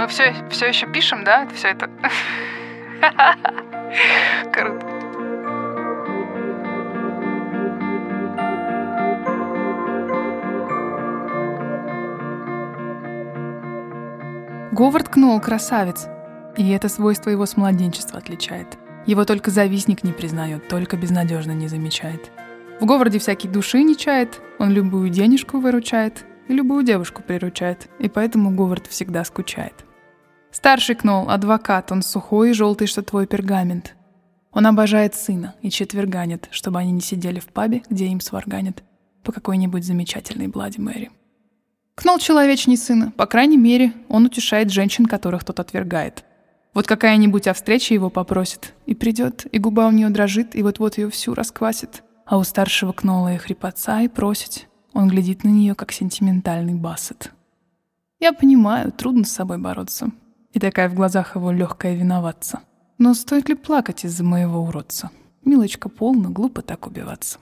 Ну все, все еще пишем, да? Все это. Круто. Говард Кнолл красавец, и это свойство его с младенчества отличает. Его только завистник не признает, только безнадежно не замечает. В Говарде всякий души не чает, он любую денежку выручает и любую девушку приручает, и поэтому Говард всегда скучает. Старший Кнолл, адвокат, он сухой и желтый, что твой пергамент. Он обожает сына и четверганит, чтобы они не сидели в пабе, где им сварганят, по какой-нибудь замечательной Блади Мэри. Кнол человечней сына, по крайней мере, он утешает женщин, которых тот отвергает. Вот какая-нибудь о встрече его попросит, и придет, и губа у нее дрожит, и вот-вот ее всю расквасит. А у старшего Кнола и хрипотца и просить. Он глядит на нее, как сентиментальный бассет. Я понимаю, трудно с собой бороться. И такая в глазах его легкая виноваться. Но стоит ли плакать из-за моего уродца? Милочка полно, глупо так убиваться.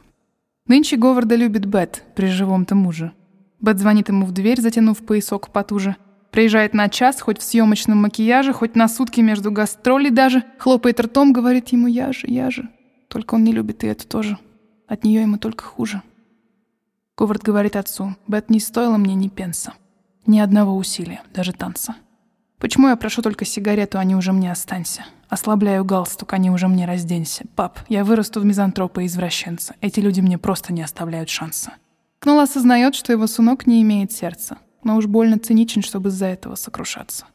Нынче Говарда любит Бет при живом-то муже. Бет звонит ему в дверь, затянув поясок потуже. Приезжает на час, хоть в съемочном макияже, хоть на сутки между гастролей даже. Хлопает ртом, говорит ему «я же, я же». Только он не любит и это тоже. От нее ему только хуже. Говард говорит отцу, Бет не стоила мне ни пенса. Ни одного усилия, даже танца. Почему я прошу только сигарету, а не уже мне останься? Ослабляю галстук, а не уже мне разденься. Пап, я вырасту в мизантропа и извращенца. Эти люди мне просто не оставляют шанса. Кнол осознает, что его сынок не имеет сердца, но уж больно циничен, чтобы из-за этого сокрушаться.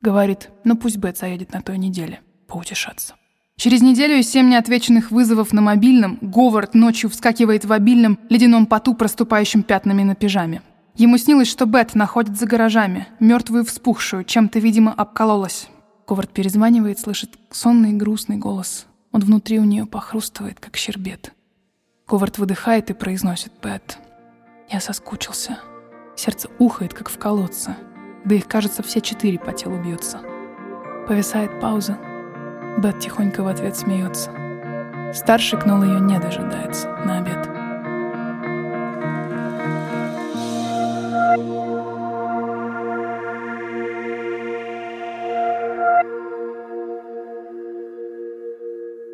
Говорит, ну пусть Бет заедет на той неделе, поутешаться. Через неделю и семь неотвеченных вызовов на мобильном Говард ночью вскакивает в обильном ледяном поту, проступающим пятнами на пижаме. Ему снилось, что Бет находит за гаражами, мертвую вспухшую, чем-то, видимо, обкололась. Говард перезванивает, слышит сонный грустный голос. Он внутри у нее похрустывает, как щербет. Говард выдыхает и произносит «Бет». Я соскучился. Сердце ухает, как в колодце. Да их, кажется, все четыре по телу бьются. Повисает пауза. Бет тихонько в ответ смеется. Старший Кнол ее не дожидается на обед.